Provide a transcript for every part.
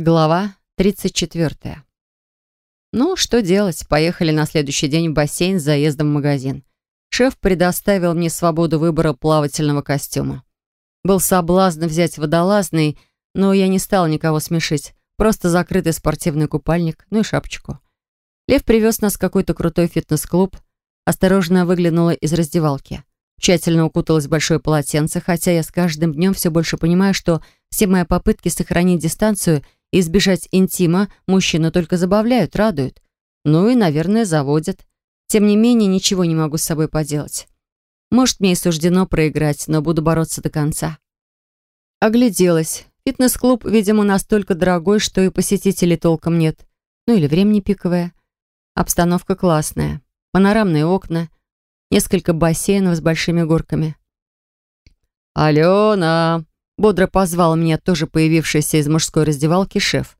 Глава 34. Ну, что делать? Поехали на следующий день в бассейн с заездом в магазин. Шеф предоставил мне свободу выбора плавательного костюма. Был соблазн взять водолазный, но я не стала никого смешить. Просто закрытый спортивный купальник, ну и шапочку. Лев привез нас в какой-то крутой фитнес-клуб. Осторожно выглянула из раздевалки. Тщательно укуталась в большое полотенце, хотя я с каждым днем все больше понимаю, что все мои попытки сохранить дистанцию — избежать интима мужчину только забавляют, радуют. Ну и, наверное, заводят. Тем не менее, ничего не могу с собой поделать. Может, мне и суждено проиграть, но буду бороться до конца. Огляделась. Фитнес-клуб, видимо, настолько дорогой, что и посетителей толком нет. Ну или времени пиковое. Обстановка классная. Панорамные окна. Несколько бассейнов с большими горками. «Алена!» Бодро позвал меня тоже появившийся из мужской раздевалки шеф.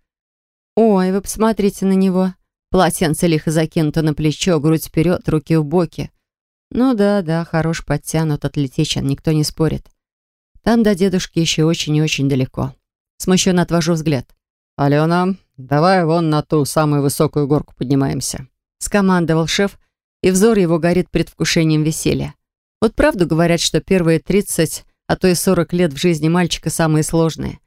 «Ой, вы посмотрите на него. Полотенце лихо закинуто на плечо, грудь вперед, руки в боки. Ну да, да, хорош подтянут, атлетичен, никто не спорит. Там до дедушки еще очень и очень далеко. Смущенно отвожу взгляд. «Алена, давай вон на ту самую высокую горку поднимаемся», скомандовал шеф, и взор его горит предвкушением веселья. Вот правду говорят, что первые тридцать а то и 40 лет в жизни мальчика самые сложные.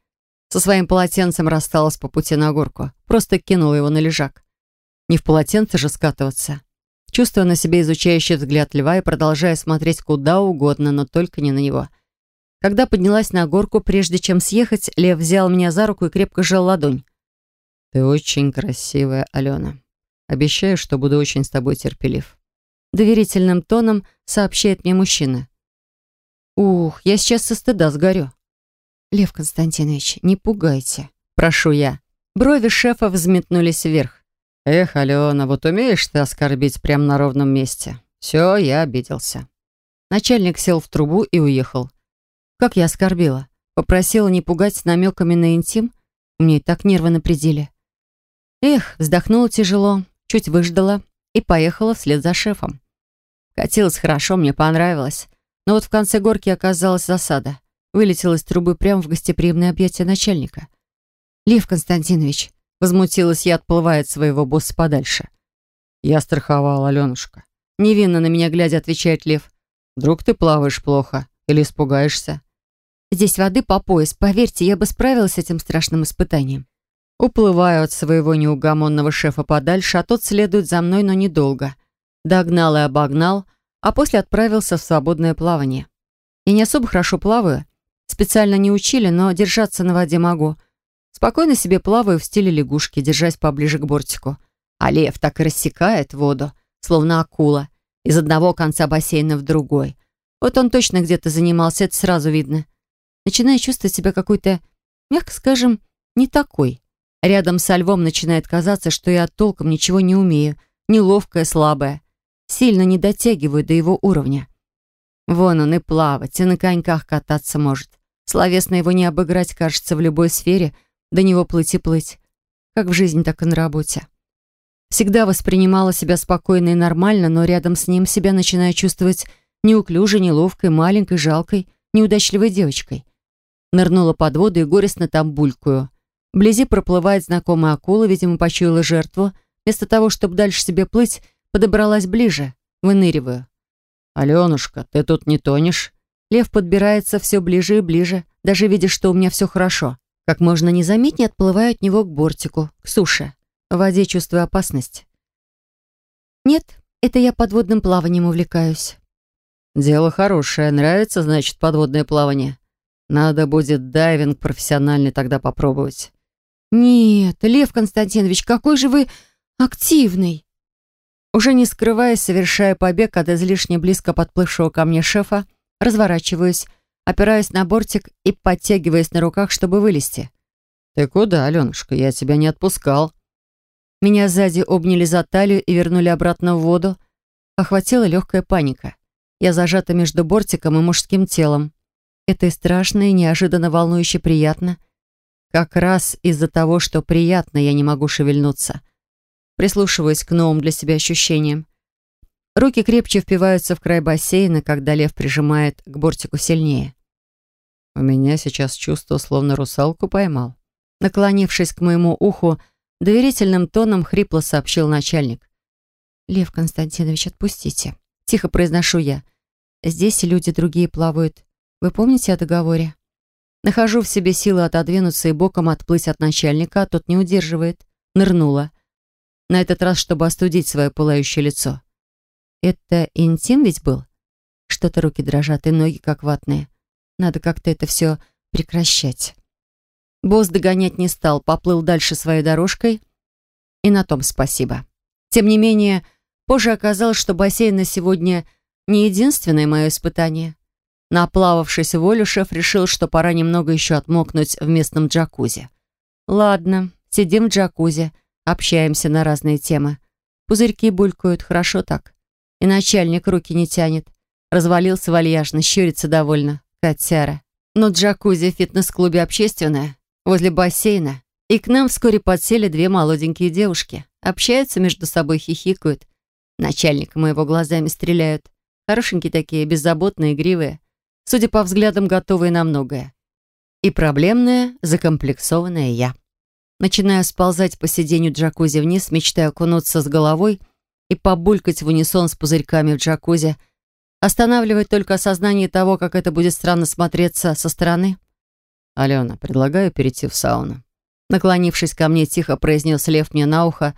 Со своим полотенцем рассталась по пути на горку. Просто кинула его на лежак. Не в полотенце же скатываться. Чувствуя на себе изучающий взгляд льва и продолжая смотреть куда угодно, но только не на него. Когда поднялась на горку, прежде чем съехать, лев взял меня за руку и крепко сжал ладонь. «Ты очень красивая, Алена. Обещаю, что буду очень с тобой терпелив». Доверительным тоном сообщает мне мужчина. Ух, я сейчас со стыда сгорю. Лев Константинович, не пугайте, прошу я. Брови шефа взметнулись вверх. Эх, Алена, вот умеешь ты оскорбить прямо на ровном месте. Все, я обиделся. Начальник сел в трубу и уехал. Как я оскорбила? Попросила не пугать намеками на интим? Мне и так нервы на. Эх, вздохнула тяжело, чуть выждала и поехала вслед за шефом. Катилась хорошо, мне понравилось. Но вот в конце горки оказалась засада. Вылетела из трубы прямо в гостеприимное объятие начальника. «Лев Константинович», — возмутилась я, отплывая от своего босса подальше. «Я страховал, Аленушка». Невинно на меня глядя, отвечает Лев. «Вдруг ты плаваешь плохо или испугаешься?» «Здесь воды по пояс. Поверьте, я бы справилась с этим страшным испытанием». Уплываю от своего неугомонного шефа подальше, а тот следует за мной, но недолго. Догнал и обогнал — а после отправился в свободное плавание. Я не особо хорошо плаваю, специально не учили, но держаться на воде могу. Спокойно себе плаваю в стиле лягушки, держась поближе к бортику. А лев так и рассекает воду, словно акула, из одного конца бассейна в другой. Вот он точно где-то занимался, это сразу видно. Начинаю чувствовать себя какой-то, мягко скажем, не такой. Рядом со львом начинает казаться, что я толком ничего не умею, неловкая, слабая сильно не дотягиваю до его уровня. Вон он и плавать, и на коньках кататься может. Словесно его не обыграть, кажется, в любой сфере, до него плыть и плыть. Как в жизни, так и на работе. Всегда воспринимала себя спокойно и нормально, но рядом с ним себя начинаю чувствовать неуклюжей, неловкой, маленькой, жалкой, неудачливой девочкой. Нырнула под воду и горестно там булькую. Вблизи проплывает знакомая акула, видимо, почуяла жертву. Вместо того, чтобы дальше себе плыть, Подобралась ближе, выныриваю. «Аленушка, ты тут не тонешь?» Лев подбирается все ближе и ближе, даже видя, что у меня все хорошо. Как можно незаметнее отплываю от него к бортику, к суше. В воде чувствую опасность. «Нет, это я подводным плаванием увлекаюсь». «Дело хорошее. Нравится, значит, подводное плавание? Надо будет дайвинг профессиональный тогда попробовать». «Нет, Лев Константинович, какой же вы активный!» Уже не скрываясь, совершая побег от излишне близко подплывшего ко мне шефа, разворачиваюсь, опираюсь на бортик и подтягиваясь на руках, чтобы вылезти. «Ты куда, Аленушка? Я тебя не отпускал». Меня сзади обняли за талию и вернули обратно в воду. Охватила легкая паника. Я зажата между бортиком и мужским телом. Это и страшно, и неожиданно волнующе приятно. Как раз из-за того, что приятно, я не могу шевельнуться прислушиваясь к новым для себя ощущениям. Руки крепче впиваются в край бассейна, когда лев прижимает к бортику сильнее. У меня сейчас чувство, словно русалку поймал. Наклонившись к моему уху, доверительным тоном хрипло сообщил начальник. «Лев Константинович, отпустите». Тихо произношу я. «Здесь люди другие плавают. Вы помните о договоре?» Нахожу в себе силы отодвинуться и боком отплыть от начальника, а тот не удерживает. Нырнула. На этот раз, чтобы остудить свое пылающее лицо. Это интим ведь был? Что-то руки дрожат и ноги как ватные. Надо как-то это все прекращать. Босс догонять не стал, поплыл дальше своей дорожкой. И на том спасибо. Тем не менее, позже оказалось, что бассейн на сегодня не единственное мое испытание. Наплававшись волю, шеф решил, что пора немного еще отмокнуть в местном джакузи. Ладно, сидим в джакузи, общаемся на разные темы. Пузырьки булькают, хорошо так. И начальник руки не тянет. Развалился вальяжно, щурится довольно. Котяра. Но джакузи в фитнес-клубе общественное, возле бассейна. И к нам вскоре подсели две молоденькие девушки. Общаются между собой, хихикают. Начальника моего глазами стреляют. Хорошенькие такие, беззаботные, игривые судя по взглядам, готовые на многое. И проблемная, закомплексованная я. Начинаю сползать по сиденью джакузи вниз, мечтая окунуться с головой и побулькать в унисон с пузырьками в джакузи, останавливать только осознание того, как это будет странно смотреться со стороны. «Алена, предлагаю перейти в сауну». Наклонившись ко мне, тихо произнес Лев мне на ухо,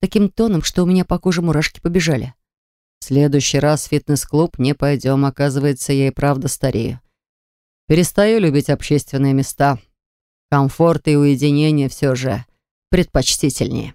таким тоном, что у меня по коже мурашки побежали. В следующий раз в фитнес-клуб не пойдем, оказывается, я и правда старею. Перестаю любить общественные места. Комфорт и уединение все же предпочтительнее.